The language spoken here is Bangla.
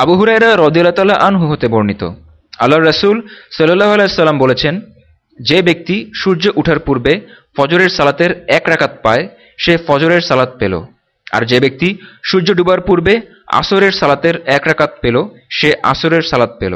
আবু হুরাইরা রদিয়াল্লাহ আনহু হতে বর্ণিত। আল্লাহ রসুল সাল্লাহ আলাইসাল্লাম বলেছেন, যে ব্যক্তি সূর্য উঠার পূর্বে ফজরের সালাতের এক রাকাত পায়, সে ফজরের সালাত পেল। আর যে ব্যক্তি সূর্য ডুবার পূর্বে আসরের সালাতের এক রাকাত পেল, সে আসরের সালাত পেল।